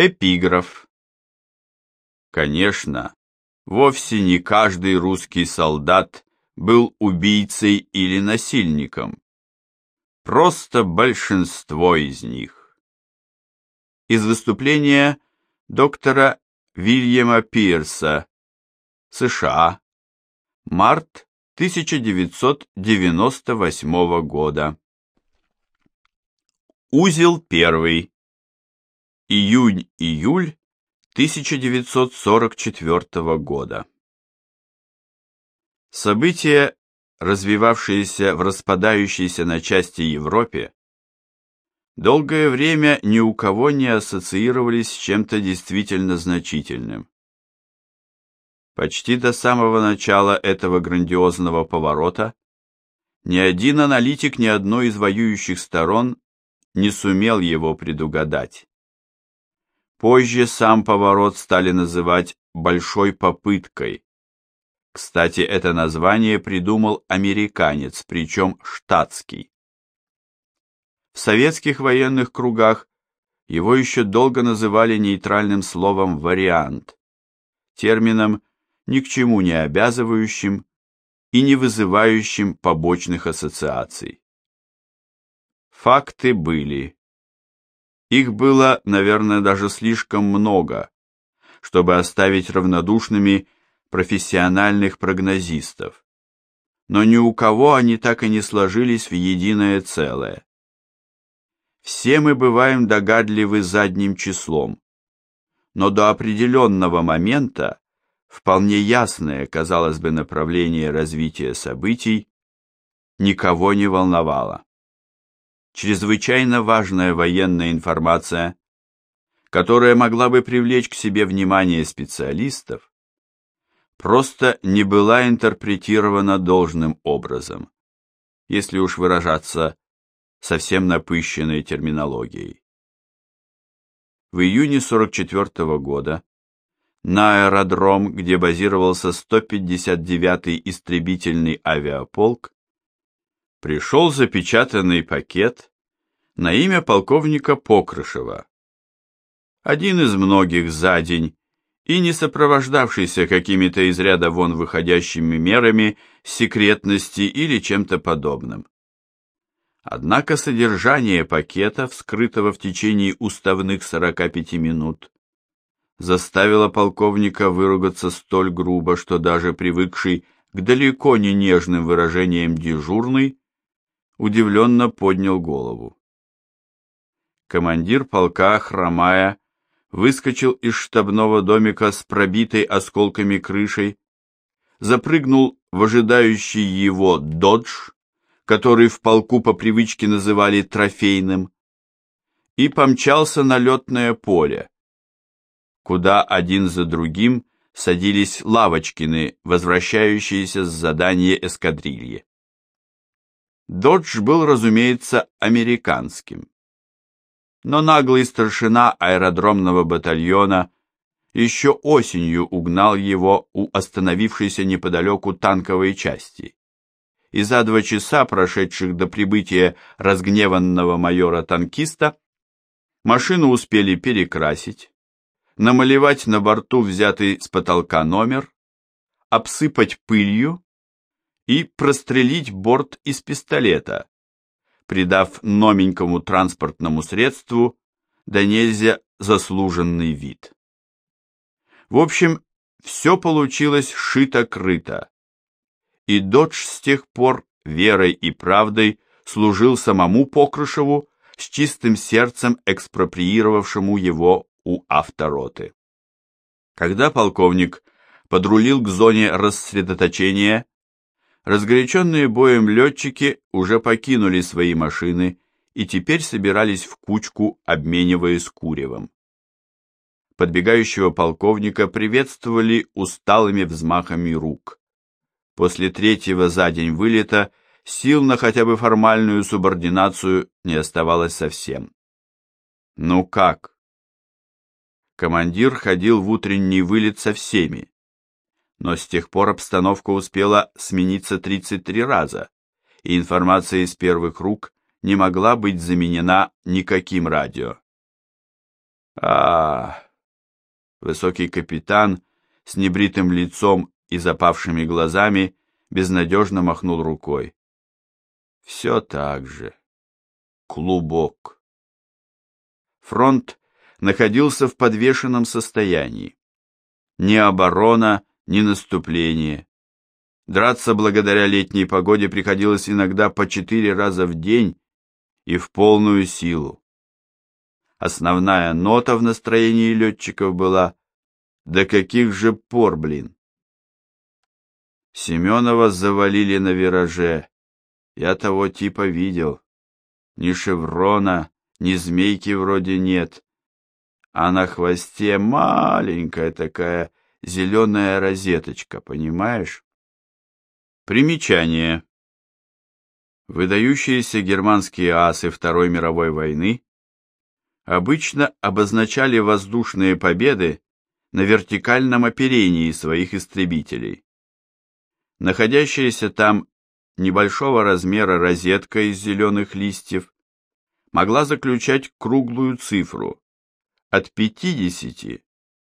Эпиграф. Конечно, вовсе не каждый русский солдат был убийцей или насильником. Просто большинство из них. Из выступления доктора Вильяма Пирса, США, март 1998 года. Узел первый. Июнь-июль 1944 года. События, развивавшиеся в распадающейся на части Европе, долгое время ни у кого не ассоциировались с чем-то действительно значительным. Почти до самого начала этого грандиозного поворота ни один аналитик ни одной из воюющих сторон не сумел его предугадать. Позже сам поворот стали называть «большой попыткой». Кстати, это название придумал американец, причем штатский. В советских военных кругах его еще долго называли нейтральным словом «вариант», термином, ни к чему не обязывающим и не вызывающим побочных ассоциаций. Факты были. Их было, наверное, даже слишком много, чтобы оставить равнодушными профессиональных прогнозистов. Но ни у кого они так и не сложились в единое целое. Все мы бываем догадливы задним числом, но до определенного момента вполне ясное, казалось бы, направление развития событий никого не волновало чрезвычайно важная военная информация, которая могла бы привлечь к себе внимание специалистов, просто не была интерпретирована должным образом, если уж выражаться совсем напыщенной терминологией. В июне 44 -го года на аэродром, где базировался 159-й истребительный авиаполк, пришел запечатанный пакет на имя полковника Покрышева. Один из многих за день и не сопровождавшийся какими-то из ряда вон выходящими мерами секретности или чем-то подобным. Однако содержание пакета, вскрытого в течение уставных 45 минут, заставило полковника выругаться столь грубо, что даже привыкший к далеко не нежным выражениям дежурный удивленно поднял голову. Командир полка, хромая, выскочил из штабного домика с пробитой осколками крышей, запрыгнул в ожидающий его «Додж», который в полку по привычке называли трофейным, и помчался на летное поле, куда один за другим садились лавочкины, возвращающиеся с задания эскадрильи. Додж был, разумеется, американским. Но наглый старшина аэродромного батальона еще осенью угнал его у остановившейся неподалеку танковой части. И за два часа, прошедших до прибытия разгневанного майора-танкиста, машину успели перекрасить, намалевать на борту взятый с потолка номер, обсыпать пылью и прострелить борт из пистолета, придав новенькому транспортному средству да нельзя заслуженный вид. В общем, все получилось шито-крыто, и Додж с тех пор верой и правдой служил самому Покрышеву с чистым сердцем экспроприировавшему его у автороты. Когда полковник подрулил к зоне рассредоточения Разгоряченные боем летчики уже покинули свои машины и теперь собирались в кучку, обмениваясь куревом. Подбегающего полковника приветствовали усталыми взмахами рук. После третьего за день вылета сил на хотя бы формальную субординацию не оставалось совсем. «Ну как?» Командир ходил в утренний вылет со всеми, но с тех пор обстановка успела смениться 33 раза, и информация из первых рук не могла быть заменена никаким радио. А, высокий капитан с небритым лицом и запавшими глазами безнадежно махнул рукой. Все так же. Клубок. Фронт находился в подвешенном состоянии. Ни оборона, ни наступление. Драться благодаря летней погоде приходилось иногда по четыре раза в день и в полную силу. Основная нота в настроении летчиков была «Да каких же пор, блин!» Семенова завалили на вираже. Я того типа видел. Ни шеврона, ни змейки вроде нет. А на хвосте маленькая такая зеленая розеточка, понимаешь? Примечание. Выдающиеся германские асы Второй мировой войны обычно обозначали воздушные победы на вертикальном оперении своих истребителей. Находящаяся там небольшого размера розетка из зеленых листьев могла заключать круглую цифру от 50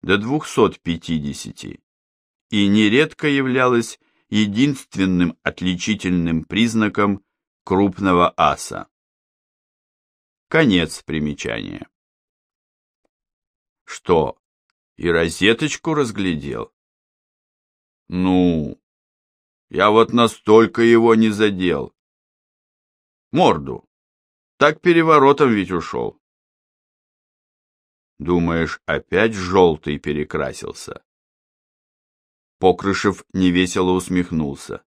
до 250 и нередко являлась единственным отличительным признаком крупного аса. Конец примечания. Что, и розеточку разглядел? Ну, я вот настолько его не задел. Морду. Так переворотом ведь ушел. Думаешь, опять желтый перекрасился? Покрышев невесело усмехнулся.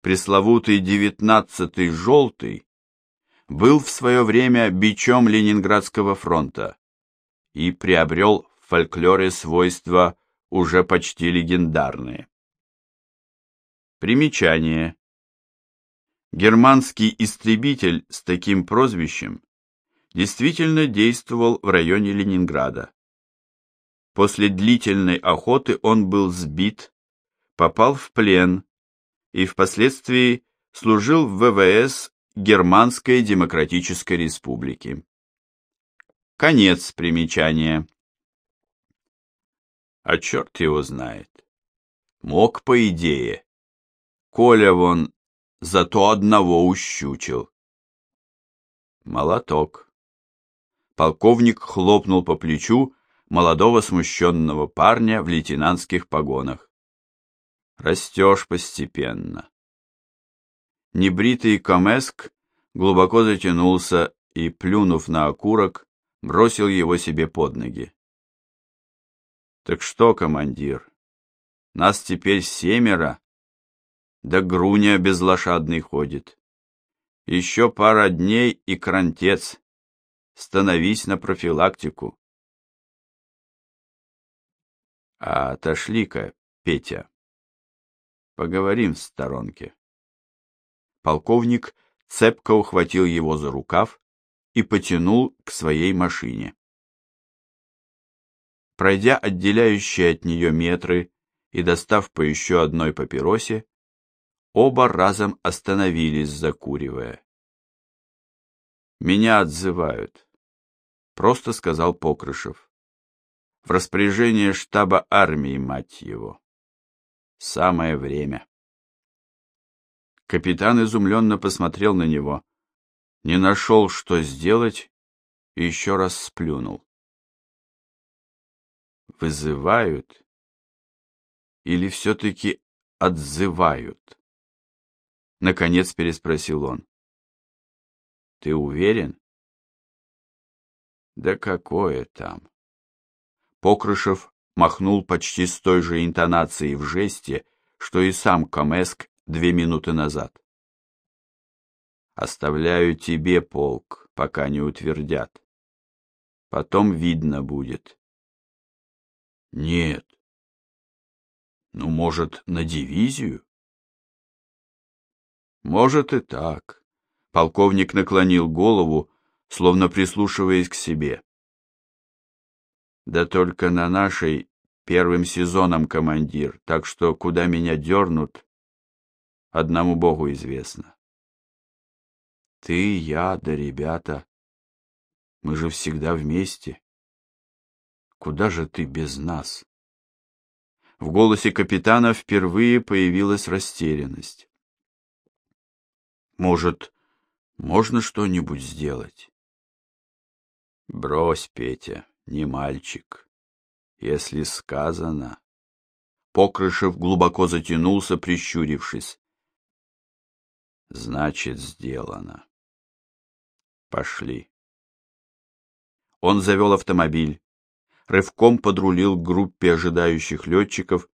Пресловутый девятнадцатый желтый был в свое время бичом Ленинградского фронта и приобрел в фольклоре свойства уже почти легендарные. Примечание. Германский истребитель с таким прозвищем действительно действовал в районе Ленинграда. После длительной охоты он был сбит, попал в плен и впоследствии служил в ВВС Германской Демократической Республики. Конец примечания. А черт его знает. Мог, по идее. Коля вон зато одного ущучил. Молоток. Полковник хлопнул по плечу молодого смущенного парня в лейтенантских погонах. Растешь постепенно. Небритый Камеск глубоко затянулся и, плюнув на окурок, бросил его себе под ноги. Так что, командир, нас теперь семеро, да Груня безлошадный ходит. Еще пара дней и крантец. Становись на профилактику. А отошли-ка, Петя. Поговорим в сторонке. Полковник цепко ухватил его за рукав и потянул к своей машине. Пройдя отделяющие от нее метры и достав по еще одной папиросе, Оба разом остановились, закуривая. «Меня отзывают», — просто сказал Покрышев. «В распоряжение штаба армии, мать его. Самое время». Капитан изумленно посмотрел на него, не нашел, что сделать, и еще раз сплюнул. «Вызывают? Или все-таки отзывают?» Наконец переспросил он. Ты уверен? Да какое там? Покрышев махнул почти с той же интонацией в жесте, что и сам Камеск две минуты назад. Оставляю тебе полк, пока не утвердят. Потом видно будет. Нет. Ну, может, на дивизию? Может и так. Полковник наклонил голову, словно прислушиваясь к себе. Да только на нашей первым сезоном командир, так что куда меня дернут, одному Богу известно. Ты, я, да ребята, мы же всегда вместе. Куда же ты без нас? В голосе капитана впервые появилась растерянность. Может, можно что-нибудь сделать? Брось, Петя, не мальчик. Если сказано... Покрышев глубоко затянулся, прищурившись. Значит, сделано. Пошли. Он завел автомобиль, рывком подрулил к группе ожидающих летчиков,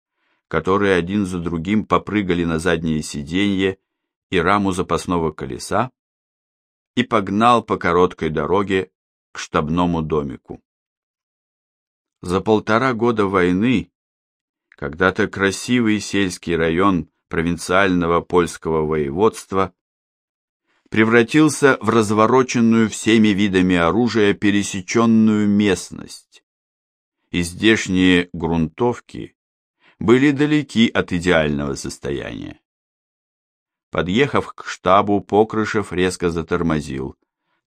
которые один за другим попрыгали на заднее сиденье и раму запасного колеса и погнал по короткой дороге к штабному домику. За полтора года войны когда-то красивый сельский район провинциального польского воеводства превратился в развороченную всеми видами оружия пересеченную местность. И здешние грунтовки были далеки от идеального состояния. Подъехав к штабу, Покрышев резко затормозил,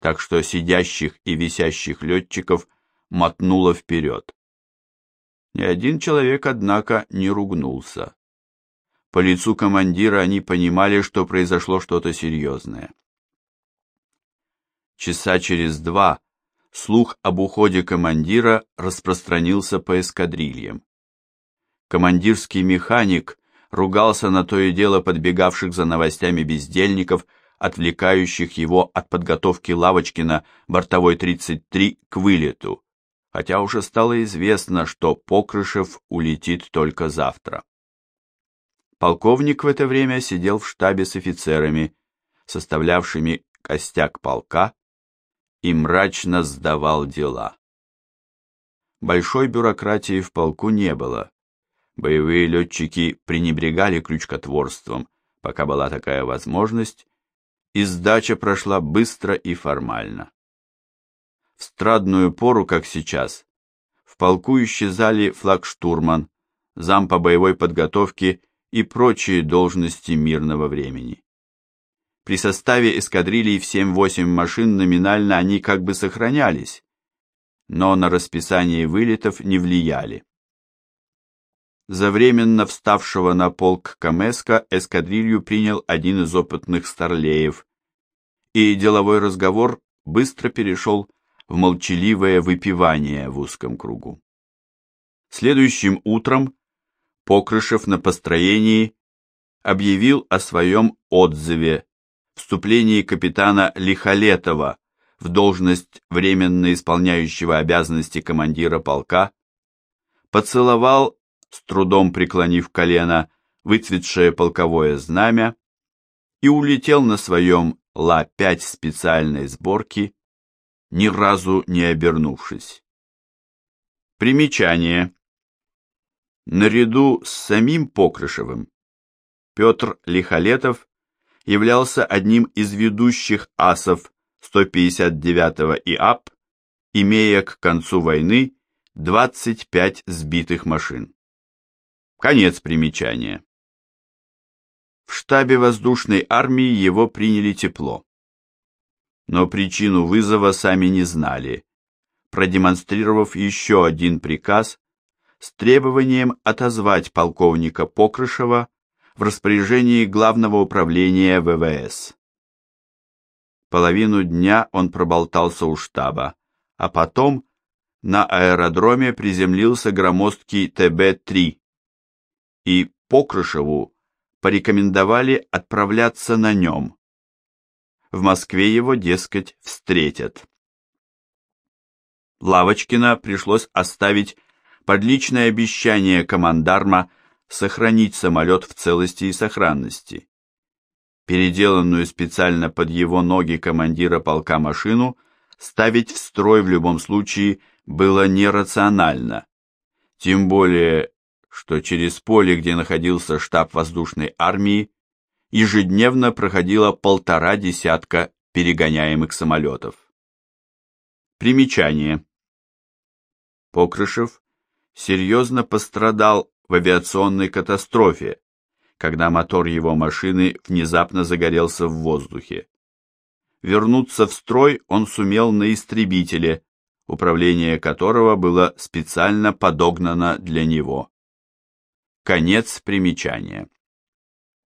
так что сидящих и висящих летчиков мотнуло вперед. Ни один человек, однако, не ругнулся. По лицу командира они понимали, что произошло что-то серьезное. Часа через два слух об уходе командира распространился по эскадрильям. Командирский механик ругался на то и дело подбегавших за новостями бездельников, отвлекающих его от подготовки Лавочкина бортовой 33 к вылету, хотя уже стало известно, что Покрышев улетит только завтра. Полковник в это время сидел в штабе с офицерами, составлявшими костяк полка, и мрачно сдавал дела. Большой бюрократии в полку не было, Боевые летчики пренебрегали крючкотворством, пока была такая возможность, и сдача прошла быстро и формально. В страдную пору, как сейчас, в полку исчезали флагштурман, зам по боевой подготовке и прочие должности мирного времени. При составе эскадрилий в 7-8 машин номинально они как бы сохранялись, но на расписание вылетов не влияли. За временно вставшего на полк Камеска эскадрилью принял один из опытных старлеев, и деловой разговор быстро перешел в молчаливое выпивание в узком кругу. Следующим утром Покрышев на построении объявил о своем отзыве, вступлении капитана Лихолетова в должность временно исполняющего обязанности командира полка, поцеловал с трудом преклонив колено, выцветшее полковое знамя, и улетел на своем Ла-5 специальной сборки, ни разу не обернувшись. Примечание. Наряду с самим Покрышевым Петр Лихолетов являлся одним из ведущих асов 159-го ИАП, имея к концу войны 25 сбитых машин. Конец примечания. В штабе воздушной армии его приняли тепло. Но причину вызова сами не знали, продемонстрировав еще один приказ с требованием отозвать полковника Покрышева в распоряжении Главного управления ВВС. Половину дня он проболтался у штаба, а потом на аэродроме приземлился громоздкий ТБ-3 и Покрышеву порекомендовали отправляться на нем. В Москве его, дескать, встретят. Лавочкина пришлось оставить под личное обещание командарма сохранить самолет в целости и сохранности. Переделанную специально под его ноги командира полка машину ставить в строй в любом случае было нерационально, тем более что через поле, где находился штаб воздушной армии, ежедневно проходило полтора десятка перегоняемых самолетов. Примечание. Покрышев серьезно пострадал в авиационной катастрофе, когда мотор его машины внезапно загорелся в воздухе. Вернуться в строй он сумел на истребителе, управление которого было специально подогнано для него. Конец примечания.